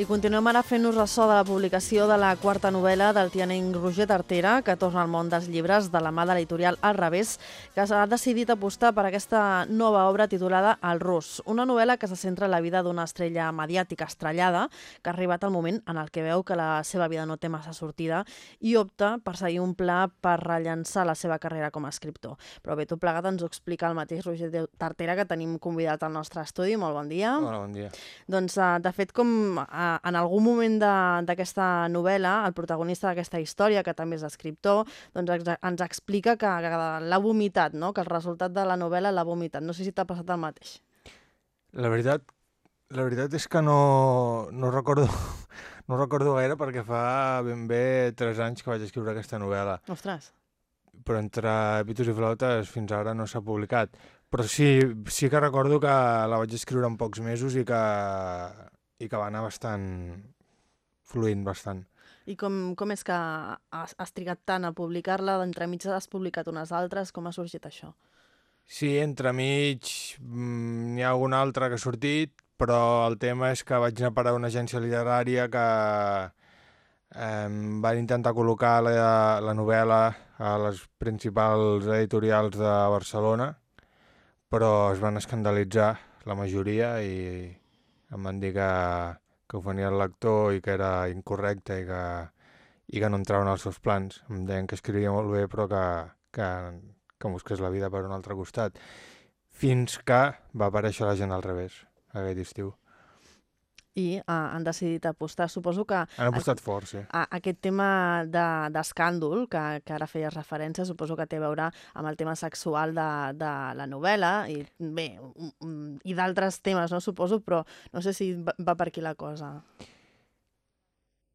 I continuem ara fent-nos ressò de la publicació de la quarta novel·la del tianenc Roger Tartera, que torna al món dels llibres de la mà de l'editorial Al revés, que s'ha decidit apostar per aquesta nova obra titulada El rus, una novel·la que se centra en la vida d'una estrella mediàtica estrellada que ha arribat al moment en el que veu que la seva vida no té massa sortida i opta per seguir un pla per rellençar la seva carrera com a escriptor. Però bé, tot plegat ens ho explica el mateix Roger Tartera, que tenim convidat al nostre estudi. Molt bon dia. Hola, bon dia. Doncs, eh, de fet, com en algun moment d'aquesta novel·la, el protagonista d'aquesta història, que també és escriptor, doncs ens explica que, que l'ha vomitat, no? que el resultat de la novel·la l'ha vomitat. No sé si t'ha passat el mateix. La veritat, la veritat és que no, no recordo no recordo gaire perquè fa ben bé 3 anys que vaig escriure aquesta novel·la. Ostres. Però entre Pitos i Flautes fins ara no s'ha publicat. Però sí, sí que recordo que la vaig escriure en pocs mesos i que, i que va anar bastant fluint bastant. I com, com és que has, has trigat tant a publicar-la? Entremig has publicat unes altres. Com ha sorgit això? Sí, entremig mm, n'hi ha alguna altra que ha sortit, però el tema és que vaig anar a parar a una agència literària que eh, van intentar col·locar la, la novel·la a les principals editorials de Barcelona, però es van escandalitzar la majoria i em van dir que, que ofenia el lector i que era incorrecte i que, i que no entraven als seus plans. Em deien que escrivia molt bé però que, que, que busqués la vida per un altre costat. Fins que va aparèixer la gent al revés, aquest estiu i uh, han decidit apostar. Suposo que... Han apostat a, fort, sí. A, aquest tema d'escàndol, de, que, que ara feies referència, suposo que té a veure amb el tema sexual de, de la novel·la i bé, i d'altres temes, no suposo, però no sé si va, va per aquí la cosa.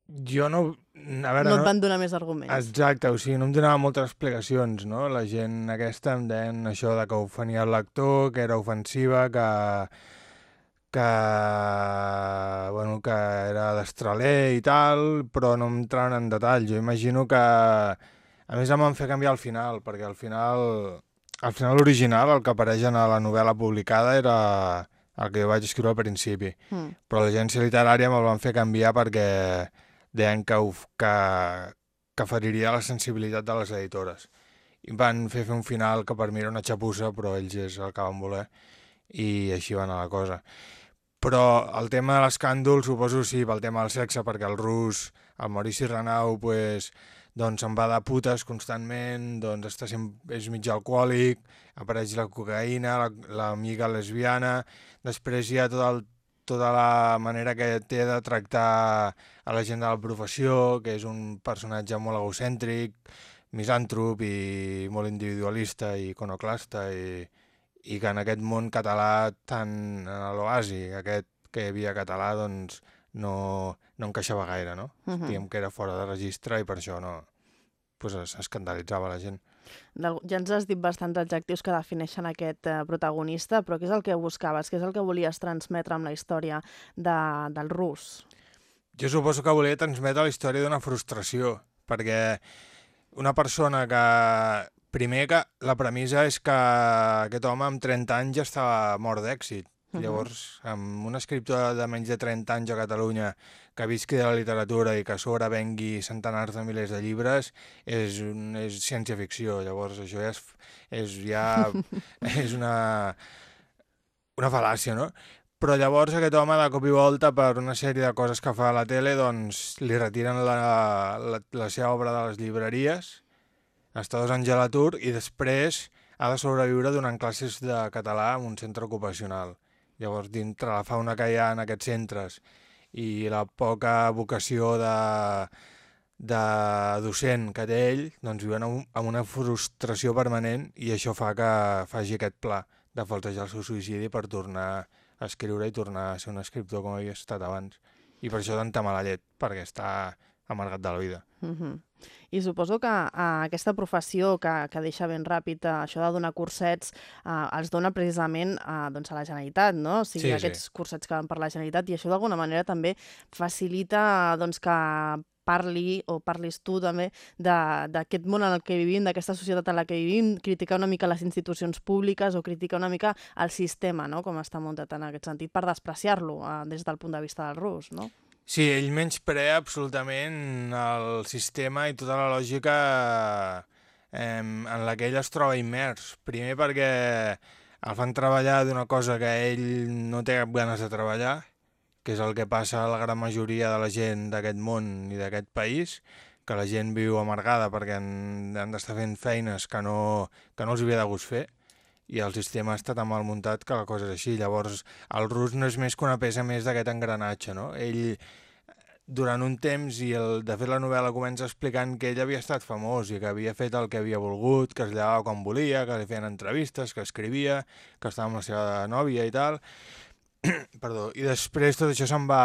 Jo no... A veure, no et van donar més arguments. Exacte, o sigui, no em donava moltes explicacions, no? La gent aquesta em deien això de que ofenia el lector, que era ofensiva, que que, bueno, que era d'estraler i tal, però no entraven en detall. Jo imagino que... A més, em van fer canviar al final, perquè al final, al final original, el que apareix en la novel·la publicada era el que jo vaig escriure al principi. Mm. Però l'agència literària me'l van fer canviar perquè deien que, uf, que, que feriria la sensibilitat de les editores. I van fer fer un final que per mi era una xapussa, però ells és el que van voler, i així va anar la cosa. Però el tema de l'escàndol, suposo sí, pel tema del sexe, perquè el rus, el Maurici Renau, pues, doncs se'n va de putes constantment, doncs està sempre, és mig alcohòlic, apareix la cocaïna, l'amiga la, lesbiana, després hi ha tot el, tota la manera que té de tractar a la gent de la professió, que és un personatge molt egocèntric, misàntrop i molt individualista i iconoclasta i, i que en aquest món català, tant en l'oasi aquest que hi havia català, doncs no, no encaixava gaire, no? Uh -huh. Diguem que era fora de registre i per això no pues, s'escandalitzava la gent. Ja ens has dit bastants adjectius que defineixen aquest eh, protagonista, però què és el que buscaves? Què és el que volies transmetre amb la història de, del rus? Jo suposo que volia transmetre la història d'una frustració, perquè una persona que Primer que la premissa és que aquest home amb 30 anys ja estava mort d'èxit. Uh -huh. Llavors, amb un escriptor de menys de 30 anys a Catalunya que visqui de la literatura i que a sobre vengui centenars de milers de llibres és, un, és ciència-ficció. Llavors, això ja és, és, ja, és una, una fal·làcia, no? Però llavors aquest home de cop i volta per una sèrie de coses que fa a la tele doncs li retiren la, la, la seva obra de les llibreries està dos anys a l'atur i després ha de sobreviure donant classes de català en un centre ocupacional. Llavors, dintre la fauna que hi ha en aquests centres i la poca vocació de, de docent que té ell, doncs viuen amb una frustració permanent i això fa que faci aquest pla de faltejar el seu suïcidi per tornar a escriure i tornar a ser un escriptor com havia estat abans. I per això tanta mala llet, perquè està amargat de la vida. Mm -hmm. I suposo que uh, aquesta professió que, que deixa ben ràpid uh, això de donar cursets uh, els dona precisament uh, doncs a la Generalitat, no? O sigui, sí, aquests sí. cursets que van per la Generalitat i això d'alguna manera també facilita uh, doncs, que parli o parlis tu també d'aquest món en el que vivim, d'aquesta societat en la que vivim, criticar una mica les institucions públiques o criticar una mica el sistema, no? com està muntat en aquest sentit, per despreciar-lo uh, des del punt de vista del rus, no? Sí, ell menysprea absolutament el sistema i tota la lògica eh, en la que ell es troba immers. Primer perquè el fan treballar d'una cosa que ell no té cap ganes de treballar, que és el que passa a la gran majoria de la gent d'aquest món i d'aquest país, que la gent viu amargada perquè han, han d'estar fent feines que no, que no els havia de gust fer i el sistema està tan mal muntat que la cosa és així. Llavors, el rus no és més que una peça més d'aquest engranatge, no? Ell, durant un temps, i el, de fet la novel·la comença explicant que ell havia estat famós i que havia fet el que havia volgut, que es llevava quan volia, que li feien entrevistes, que escrivia, que estava amb la seva nòvia i tal. Perdó. I després tot això se'n va,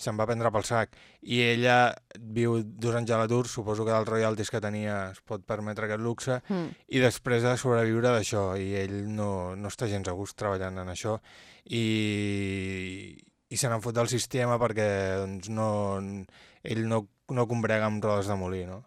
se'n va prendre pel sac. I ella viu dos anys a l'atur, suposo que dels royalties que tenia es pot permetre aquest luxe, mm. i després de sobreviure d'això, i ell no, no està gens a gust treballant en això, i, i se n'han fot del sistema perquè doncs, no, ell no, no combrega amb rodes de molí, no?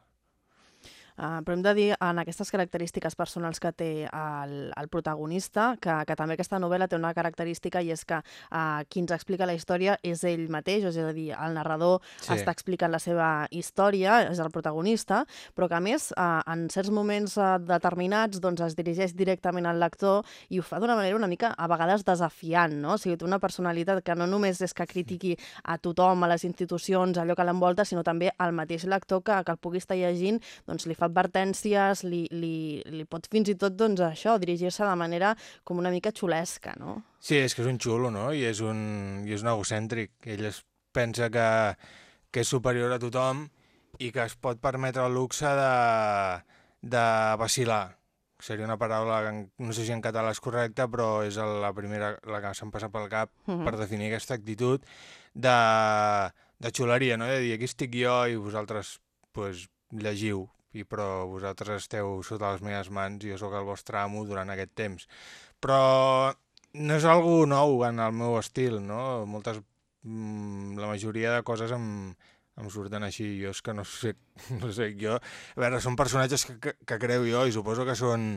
Uh, però hem de dir, en aquestes característiques personals que té el, el protagonista, que, que també aquesta novel·la té una característica i és que uh, qui ens explica la història és ell mateix, és a dir, el narrador sí. està explicant la seva història, és el protagonista, però que a més, uh, en certs moments uh, determinats, doncs es dirigeix directament al lector i ho fa d'una manera una mica, a vegades, desafiant, no? O sigui, té una personalitat que no només és que critiqui a tothom, a les institucions, allò que l'envolta, sinó també al mateix lector que, que el pugui estar llegint, doncs li fa fa advertències, li, li, li pot fins i tot, doncs, això, dirigir-se de manera com una mica xulesca, no? Sí, és que és un xulo, no? I és un, i és un egocèntric. Ell es pensa que, que és superior a tothom i que es pot permetre el luxe de, de vacilar. Seria una paraula que no sé si en català és correcta, però és la primera la que se'm passa pel cap uh -huh. per definir aquesta actitud de, de xuleria, no? de dir aquí estic jo i vosaltres pues, llegiu i però vosaltres esteu sota les meves mans i jo sóc el vostre amo durant aquest temps. Però no és algo nou en el meu estil, no? Moltes, mm, la majoria de coses em, em surten així, jo és que no sé, no sé, jo... A veure, són personatges que, que, que creu jo i suposo que són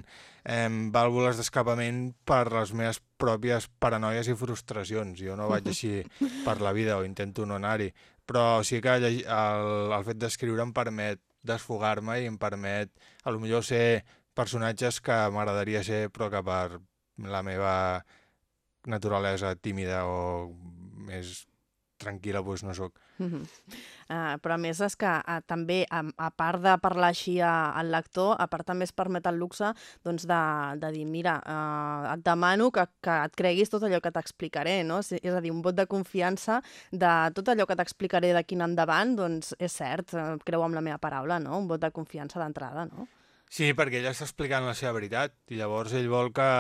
eh, vàlvules d'escapament per les meves pròpies paranoies i frustracions. Jo no vaig així per la vida o intento no anar-hi, però sí que el, el fet d'escriure em permet desfogar-me i em permet, a lo millor, ser personatges que m'agradaria ser, però que per la meva naturalesa tímida o més tranquil·la doncs no sóc. Mm -hmm. uh, però a més és que uh, també, a, a part de parlar així a, al lector, a part també es permet el luxe doncs, de, de dir, mira, uh, et demano que, que et creguis tot allò que t'explicaré, no? És, és a dir, un vot de confiança de tot allò que t'explicaré d'aquí en endavant, doncs és cert, uh, creu amb la meva paraula, no? Un vot de confiança d'entrada, no? Sí, perquè ell està explicant la seva veritat i llavors ell vol que,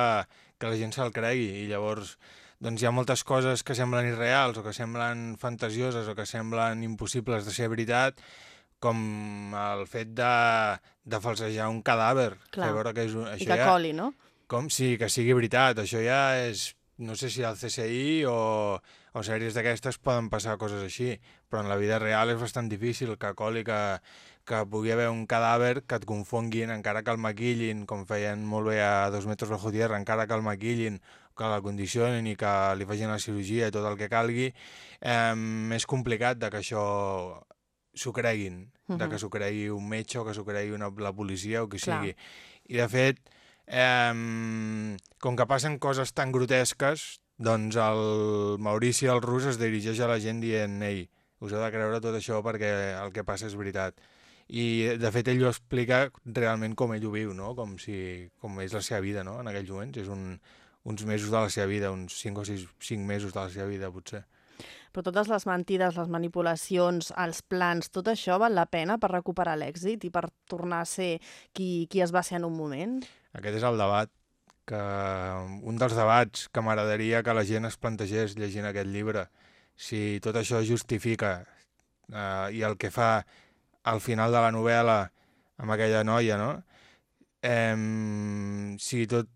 que la gent se'l cregui i llavors doncs hi ha moltes coses que semblen irreals o que semblen fantasioses o que semblen impossibles de ser veritat, com el fet de, de falsejar un cadàver. Clar, veure que és un, això i que ja, coli, no? Com, sí, que sigui veritat. Això ja és, no sé si al CSI o, o sèries d'aquestes poden passar coses així, però en la vida real és bastant difícil que coli que, que pugui haver un cadàver que et confonguin, encara que el maquillin, com feien molt bé a dos metres bajo tierra, encara que el maquillin que la condicionin i que li facin la cirurgia i tot el que calgui, eh, és complicat de que això s'ho creguin, uh -huh. de que s'ho cregui un metge o que s'ho cregui una, la policia o Clar. sigui. I de fet, eh, com que passen coses tan grotesques, doncs el Maurici el rus es dirigeix a la gent dient ei, us heu de creure tot això perquè el que passa és veritat. I de fet ell ho explica realment com ell ho viu, no? com, si, com és la seva vida no? en aquells moments. És un, uns mesos de la seva vida, uns 5 o 6 5 mesos de la seva vida, potser. Però totes les mentides, les manipulacions, els plans, tot això val la pena per recuperar l'èxit i per tornar a ser qui, qui es va ser en un moment? Aquest és el debat, que un dels debats que m'agradaria que la gent es plantegés llegint aquest llibre. Si tot això justifica eh, i el que fa al final de la novel·la amb aquella noia, no? Eh, si tot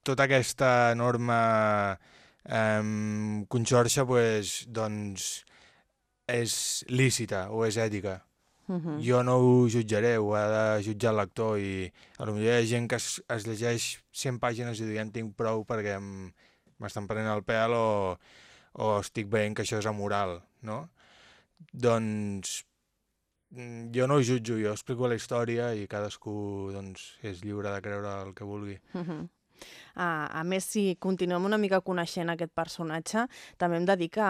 tota aquesta enorme eh, conxorxa pues, doncs, és lícita o és ètica. Uh -huh. Jo no ho jutjaré, ho ha de jutjar el lector i potser hi ha gent que es, es llegeix 100 pàgines i diu ja en tinc prou perquè m'estan prenent el pèl o, o estic veient que això és amoral, no? Doncs mm, jo no ho jutjo, jo explico la història i cadascú doncs, és lliure de creure el que vulgui. Uh -huh. A, a més, si continuem una mica coneixent aquest personatge, també hem de dir que,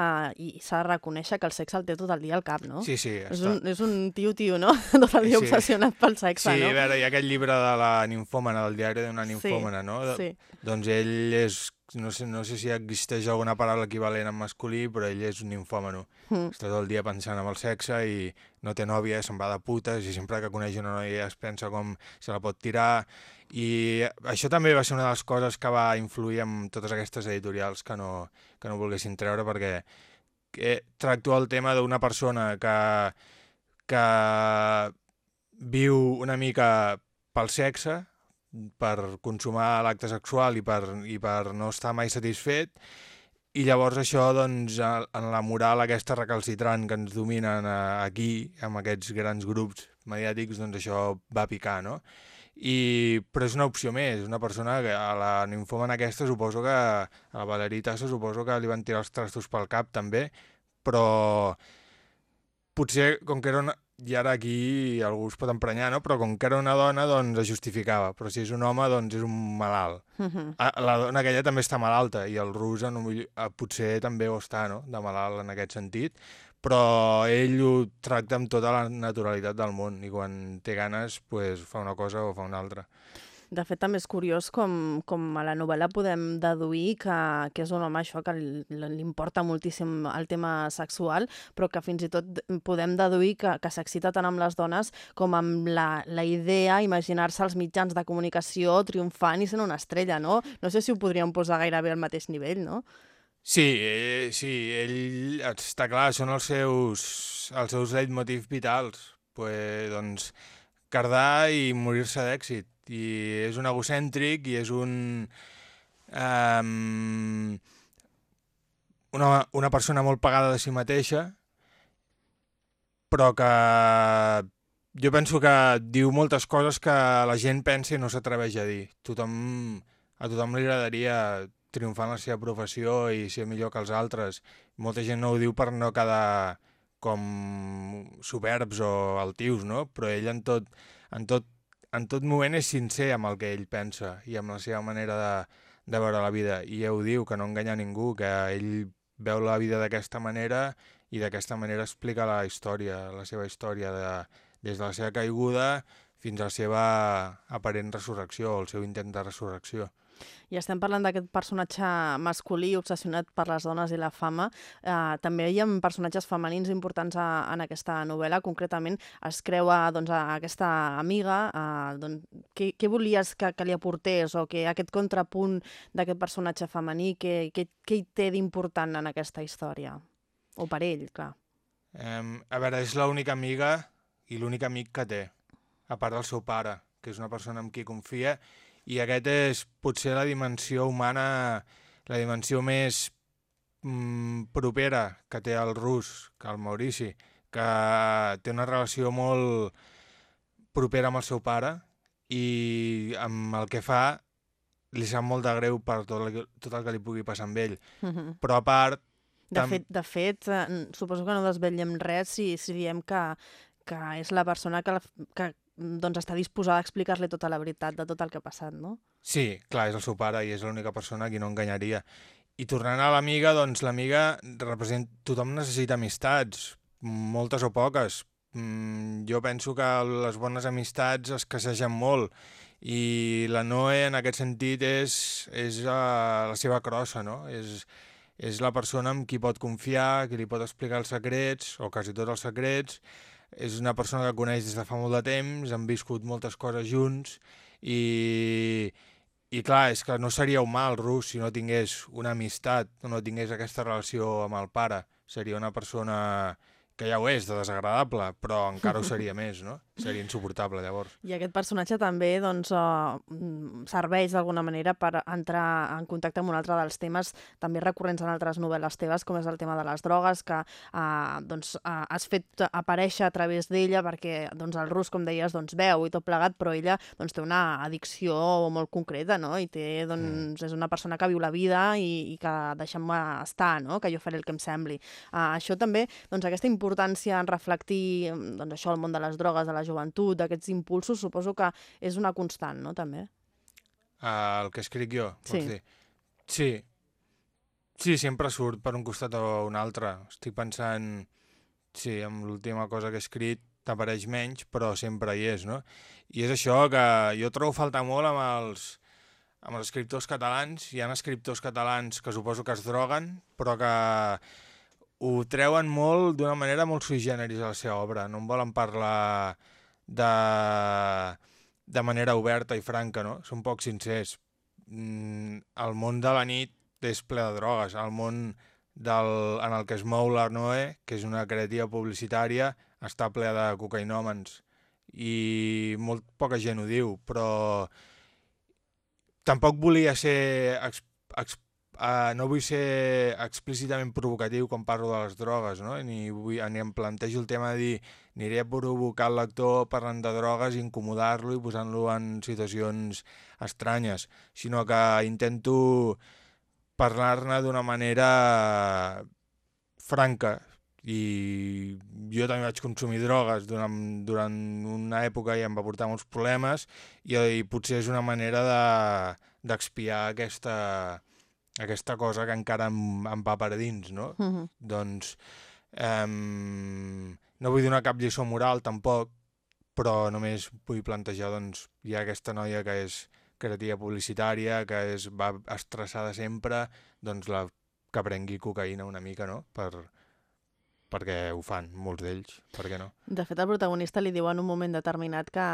s'ha de reconèixer que el sexe el té tot el dia al cap, no? Sí, sí. És un, és un tio-tio, no? Tot el dia Sí. obsessionat pel sexe, Sí, no? a veure, hi ha aquest llibre de la ninfòmana, del diari d'una ninfòmana, no? De- Sí. Doncs ell és, no sé, no sé si existeix alguna paraula equivalent en masculí, però ell és un ninfòmano. Mm. Està tot el dia pensant en el sexe i no té nòvia, se'n va de putes i sempre que coneix una noia es pensa com se la pot tirar i això també va ser una de les coses que va influir en totes aquestes editorials que no, que no volguessin treure perquè tractua el tema d'una persona que, que viu una mica pel sexe, per consumar l'acte sexual i per, i per no estar mai satisfet, i llavors això, doncs, en la moral aquesta recalcitrant que ens dominen eh, aquí, amb aquests grans grups mediàtics, doncs això va picar, no? I, però és una opció més, una persona que a la ninfòmana aquesta suposo que, a la Valerie Tassa suposo que li van tirar els trastos pel cap també, però potser com que era una... I ara aquí algú es pot emprenyar, no? Però com que era una dona, doncs es justificava. Però si és un home, doncs és un malalt. Mhm. Ah, La dona aquella també està malalta i el rus no, potser també ho està, no?, de malalt en aquest sentit, però ell ho tracta amb tota la naturalitat del món i quan té ganes pues, fa una cosa o fa una altra. De fet, també és curiós com, com a la novel·la podem deduir que, que és un home això que li li importa moltíssim el tema sexual, però que fins i tot podem deduir que, que s'excita tant amb les dones com amb la, la idea, imaginar-se els mitjans de comunicació triomfant i sent una estrella, no? No sé si ho podríem posar gairebé al mateix nivell, no? Sí, eh, sí, ell està clar, són els seus, els seus leitmotiv vitals. Pues, doncs, cardar i morir-se d'èxit. I és un egocèntric i és un... Um, una, una persona molt pagada de si mateixa, però que jo penso que diu moltes coses que la gent pensa i no s'atreveix a dir. Tothom, a tothom li agradaria triomfar en la seva professió i ser millor que els altres. Molta gent no ho diu per no quedar com superbs o altius, no? Però ell en tot, en tot, en tot moment és sincer amb el que ell pensa i amb la seva manera de, de veure la vida. I ja ho diu, que no enganya ningú, que ell veu la vida d'aquesta manera i d'aquesta manera explica la història, la seva història, de, des de la seva caiguda fins a la seva aparent resurrecció, el seu intent de resurrecció. I estem parlant d'aquest personatge masculí obsessionat per les dones i la fama. Eh, també hi ha personatges femenins importants a, en aquesta novel·la. Concretament, es creua doncs, a aquesta amiga. Eh, doncs, què, què volies que, que li aportés o que aquest contrapunt d'aquest personatge femení, què, què, què hi té d'important en aquesta història? O per ell, clar. Um, a veure, és l'única amiga i l'únic amic que té, a part del seu pare, que és una persona amb qui confia, i aquest és potser la dimensió humana, la dimensió més mm, propera que té el rus, que el Maurici, que té una relació molt propera amb el seu pare i amb el que fa li sap molt de greu per tot el, que- tot el que li pugui passar amb ell. Mhm. Però a part, De fet, de fet eh, suposo que no desvetllem res si, si diem que, que és la persona que, la, que mm, doncs, està disposada a explicar-li tota la veritat de tot el que ha passat, no? Sí, clar, és el seu pare i és l'única persona a qui no enganyaria. I tornant a l'amiga, doncs l'amiga representa... Tothom necessita amistats, moltes o poques. Mm, jo penso que les bones amistats escassegen molt i la Noe en aquest sentit és, és uh, la seva crossa, no? És, és la persona amb qui pot confiar, qui li pot explicar els secrets, o quasi tots els secrets, és una persona que coneix des de fa molt de temps, han viscut moltes coses junts i, i clar, és que no seria un mal rus si no tingués una amistat, no tingués aquesta relació amb el pare. Seria una persona que ja ho és, de desagradable, però encara ho seria més, no? Seria insuportable, llavors. I aquest personatge també doncs, uh, serveix d'alguna manera per entrar en contacte amb un altre dels temes també recurrents en altres novel·les teves, com és el tema de les drogues, que uh, doncs, uh, has fet aparèixer a través d'ella perquè doncs, el rus, com deies, doncs, veu i tot plegat, però ella doncs, té una addicció molt concreta, no? I té, doncs, mm. és una persona que viu la vida i, i que deixem-me estar, no? que jo faré el que em sembli. Uh, això també, doncs, aquesta importància en reflectir doncs, això, el món de les drogues, de la joventut, d'aquests impulsos, suposo que és una constant, no?, també. Uh, el que escric jo, sí. vols dir? Sí. Sí, sempre surt per un costat o un altre. Estic pensant, sí, amb l'última cosa que he escrit t'apareix menys, però sempre hi és, no? I és això que jo trobo faltar molt amb els, amb els escriptors catalans. Hi ha escriptors catalans que suposo que es droguen, però que ho treuen molt d'una manera molt sui generis a la seva obra. No en volen parlar de, de manera oberta i franca, no? Són poc sincers. Mm, el món de la nit és ple de drogues. El món del, en el que es mou l'Arnoe, que és una creativa publicitària, està ple de cocainòmens. I molt poca gent ho diu, però tampoc volia ser ex, ex, uh, no vull ser explícitament provocatiu quan parlo de les drogues, no? ni, vull, ni em plantejo el tema de dir aniré a provocar el lector parlant de drogues, incomodar-lo i posant-lo en situacions estranyes, sinó que intento parlar-ne d'una manera franca, i jo també vaig consumir drogues durant, durant una època i em va portar molts problemes i, i potser és una manera d'expiar de, aquesta, aquesta cosa que encara em, em va per dins, no? Uh -huh. Doncs eh, no vull donar cap lliçó moral tampoc, però només vull plantejar, doncs, hi ha aquesta noia que és creativa publicitària, que és, va estressada sempre, doncs la que prengui cocaïna una mica, no?, per, perquè ho fan, molts d'ells, per què no? De fet, el protagonista li diu en un moment determinat que,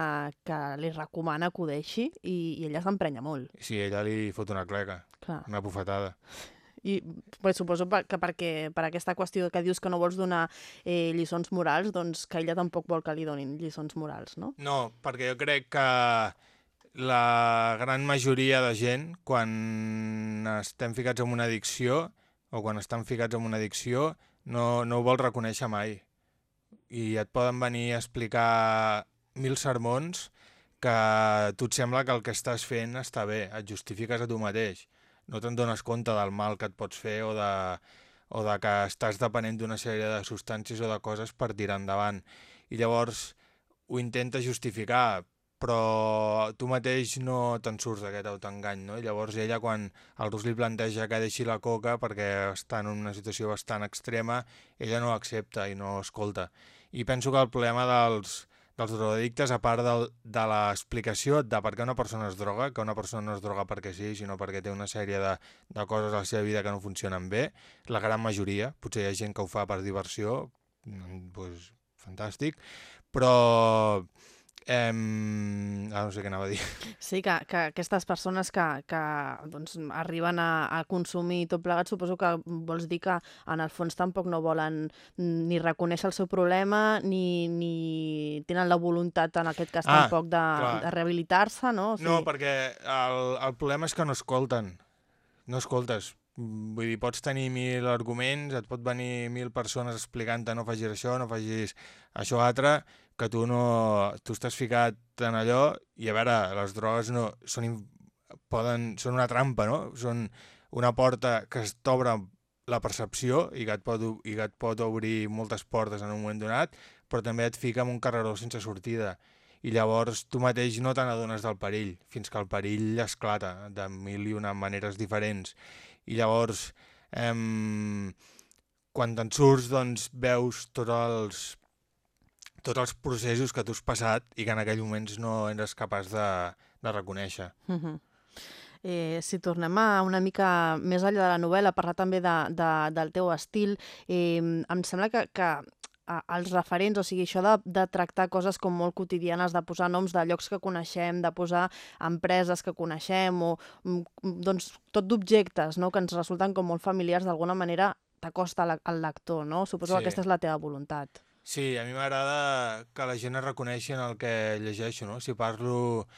que li recomana que ho deixi i, i ella s'emprenya molt. Sí, ella li fot una cleca, Clar. una bufetada. I pues, suposo que perquè per aquesta qüestió que dius que no vols donar eh, lliçons morals, doncs que ella tampoc vol que li donin lliçons morals, no? No, perquè jo crec que la gran majoria de gent, quan estem ficats en una addicció, o quan estan ficats en una addicció, no, no ho vols reconèixer mai. I et poden venir a explicar mil sermons que tu et sembla que el que estàs fent està bé, et justifiques a tu mateix. No te'n dones compte del mal que et pots fer o de, o de que estàs depenent d'una sèrie de substàncies o de coses per tirar endavant. I llavors ho intenta justificar, però tu mateix no te'n surts d'aquest autoengany, no? I llavors ella, quan el Rus li planteja que deixi la coca perquè està en una situació bastant extrema, ella no accepta i no escolta. I penso que el problema dels, dels drogadictes, a part del, de l'explicació de per què una persona es droga, que una persona no es droga perquè sí, sinó perquè té una sèrie de, de coses a la seva vida que no funcionen bé, la gran majoria, potser hi ha gent que ho fa per diversió, doncs fantàstic, però Eh, ah, no sé què anava a dir. Sí, que, que aquestes persones que, que doncs, arriben a, a consumir tot plegat, suposo que vols dir que en el fons tampoc no volen ni reconèixer el seu problema ni, ni tenen la voluntat, en aquest cas, ah, tampoc de, de rehabilitar-se, no? O sigui... No, perquè el, el problema és que no escolten. No escoltes. Vull dir, pots tenir mil arguments, et pot venir mil persones explicant-te no facis això, no facis això altre, que tu no... tu estàs ficat en allò i a veure, les drogues no, són, poden, són una trampa, no? Són una porta que t'obre la percepció i que, et pot, i que et pot obrir moltes portes en un moment donat, però també et fica en un carreró sense sortida. I llavors tu mateix no te n'adones del perill, fins que el perill esclata de mil i una maneres diferents. I llavors, eh, quan te'n surts, doncs veus tots els tots els processos que tu has passat i que en aquell moments no eres capaç de, de reconèixer. Uh mhm. -huh. Eh, si tornem a una mica més enllà de la novel·la, parlar també de, de, del teu estil, eh, em sembla que, que els referents, o sigui, això de, de tractar coses com molt quotidianes, de posar noms de llocs que coneixem, de posar empreses que coneixem, o mm, doncs tot d'objectes no? que ens resulten com molt familiars, d'alguna manera t'acosta al lector, no? Suposo sí. que aquesta és la teva voluntat. Sí, a mi m'agrada que la gent es reconeixi en el que llegeixo, no? Si parlo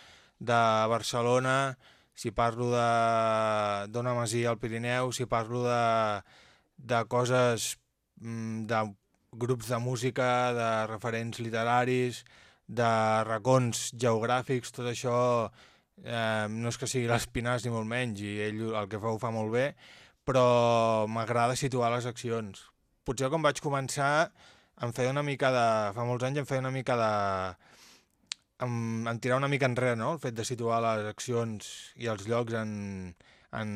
de Barcelona, si parlo de- masia al Pirineu, si parlo de, de coses, mm, de grups de música, de referents literaris, de racons geogràfics, tot això eh, no és que sigui l'espinàs ni molt menys, i ell el que fa ho fa molt bé, però m'agrada situar les accions. Potser quan vaig començar em feia una mica de... fa molts anys em feia una mica de... em, em tirar una mica enrere, no?, el fet de situar les accions i els llocs en, en,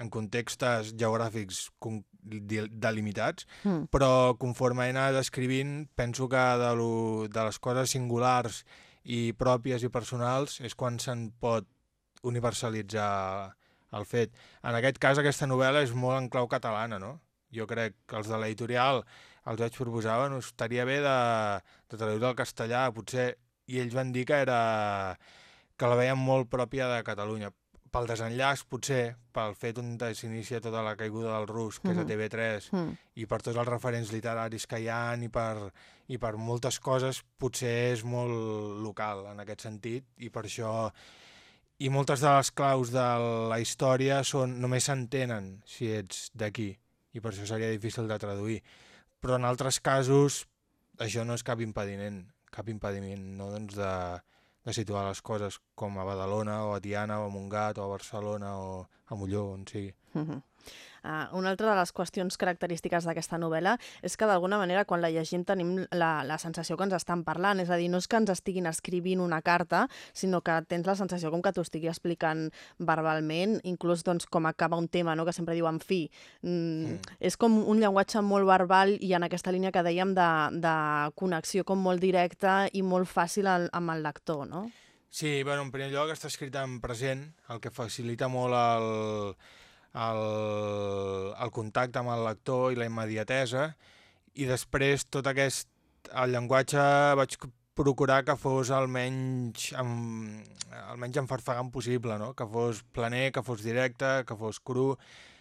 en contextes geogràfics con- delimitats, Mm. però conforme he anat escrivint penso que de, lo, de les coses singulars i pròpies i personals és quan se'n pot universalitzar el fet. En aquest cas aquesta novel·la és molt en clau catalana, no? Jo crec que els de l'editorial els vaig proposar, bueno, estaria bé de, de traduir al castellà, potser, i ells van dir que era que la veien molt pròpia de Catalunya. Pel desenllaç, potser, pel fet on s'inicia tota la caiguda del rus, que és a Mhm. TV3, Mm. i per tots els referents literaris que hi ha i per, i per moltes coses potser és molt local en aquest sentit i per això i moltes de les claus de la història són, només s'entenen si ets d'aquí i per això seria difícil de traduir però en altres casos això no és cap impediment cap impediment no? doncs de, de situar les coses com a Badalona o a Tiana o a Montgat o a Barcelona o a Molló, on sigui. Mhm. Uh, una altra de les qüestions característiques d'aquesta novel·la és que d'alguna manera quan la llegim tenim la, la sensació que ens estan parlant, és a dir, no és que ens estiguin escrivint una carta, sinó que tens la sensació com que t'ho estigui explicant verbalment, inclús doncs, com acaba un tema, no? que sempre diu en fi. Mm, Mm. És com un llenguatge molt verbal i en aquesta línia que dèiem de, de connexió com molt directa i molt fàcil al, amb el lector, no? Sí, bueno, en primer lloc està escrit en present, el que facilita molt el, el, el contacte amb el lector i la immediatesa, i després tot aquest... El llenguatge vaig procurar que fos el menys, amb, el menys enfarfegant possible, no? que fos planer, que fos directe, que fos cru.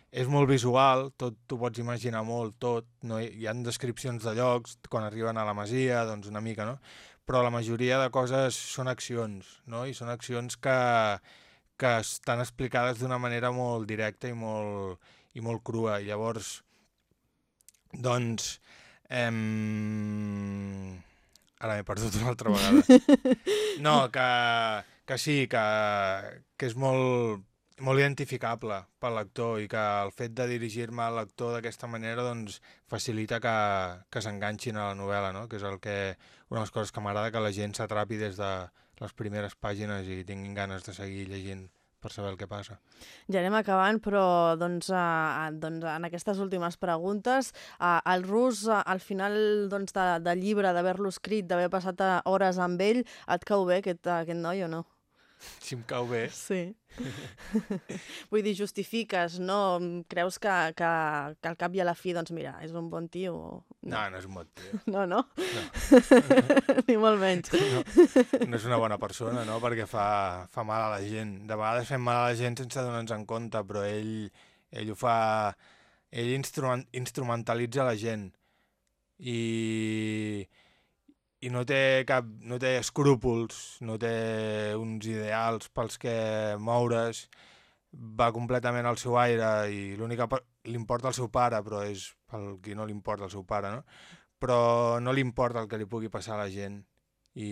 És molt visual, tot t'ho pots imaginar molt, tot. No? Hi ha descripcions de llocs, quan arriben a la masia, doncs una mica, no? però la majoria de coses són accions, no? I són accions que, que estan explicades d'una manera molt directa i molt, i molt crua. Llavors, doncs, em... ara m'he perdut una altra vegada. No, que, que sí, que, que és molt, molt identificable pel lector i que el fet de dirigir-me al lector d'aquesta manera doncs, facilita que, que s'enganxin a la novel·la, no? que és el que, una de les coses que m'agrada que la gent s'atrapi des de les primeres pàgines i tinguin ganes de seguir llegint per saber el que passa. Ja anem acabant, però doncs, uh, doncs en aquestes últimes preguntes, uh, el rus, uh, al final doncs, de, del llibre, d'haver-lo escrit, d'haver passat uh, hores amb ell, et cau bé aquest, aquest noi o no? Si em cau bé. Sí. Vull dir, justifiques, no? Creus que, que, que al cap i a la fi, doncs mira, és un bon tio? o No, no és un bon tio. No, no? No. Ni molt menys. No, no és una bona persona, no? Perquè fa, fa mal a la gent. De vegades fem mal a la gent sense donar-nos en compte, però ell, ell ho fa... Ell instrument, instrumentalitza la gent. I, i no té cap, no té escrúpols, no té uns ideals pels que moure's, va completament al seu aire i l'única li importa el seu pare, però és pel qui no li importa el seu pare, no? Però no li importa el que li pugui passar a la gent i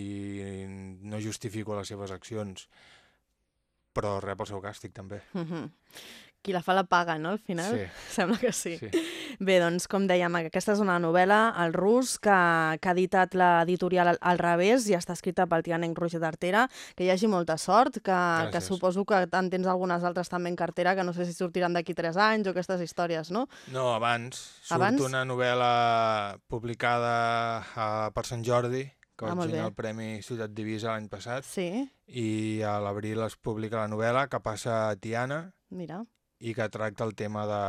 no justifico les seves accions, però rep el seu càstig també. Mhm. Qui la fa la paga, no, al final? Sí, Sembla que sí. sí. Bé, doncs, com dèiem, aquesta és una novel·la, El rus, que, que ha editat l'editorial al, al revés i està escrita pel tianenc Roger d'Artera. Que hi hagi molta sort, que, que suposo que en tens algunes altres també en cartera, que no sé si sortiran d'aquí tres anys o aquestes històries, no? No, abans. Surt Abans? una novel·la publicada a, per Sant Jordi, que Ah, vaig guanyar el Premi Ciutat Divisa l'any passat, Sí, i a l'abril es publica la novel·la que passa a Tiana mira. I que tracta el tema de,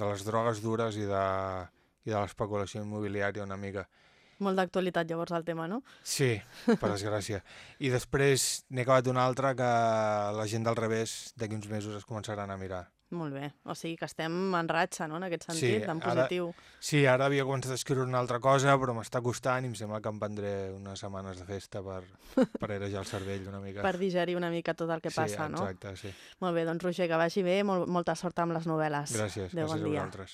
de les drogues dures i de, i de l'especulació immobiliària una mica. Molt d'actualitat, llavors, el tema, no? Sí, per desgràcia. I després n'he acabat una altra que la gent del revés d'aquí uns mesos es començaran a mirar. Molt bé. O sigui que estem en ratxa, no?, en aquest Sí, sentit, en ara- positiu. Sí, ara havia començat a escriure una altra cosa, però m'està costant i em sembla que em prendré unes setmanes de festa per, per airejar el cervell una mica. Per digerir una mica tot el que sí, passa, no? exacte, sí. Molt bé, doncs Roger, que vagi bé, molt, molta sort amb les novel·les. Gràcies, Adéu, gràcies bon a dia. vosaltres.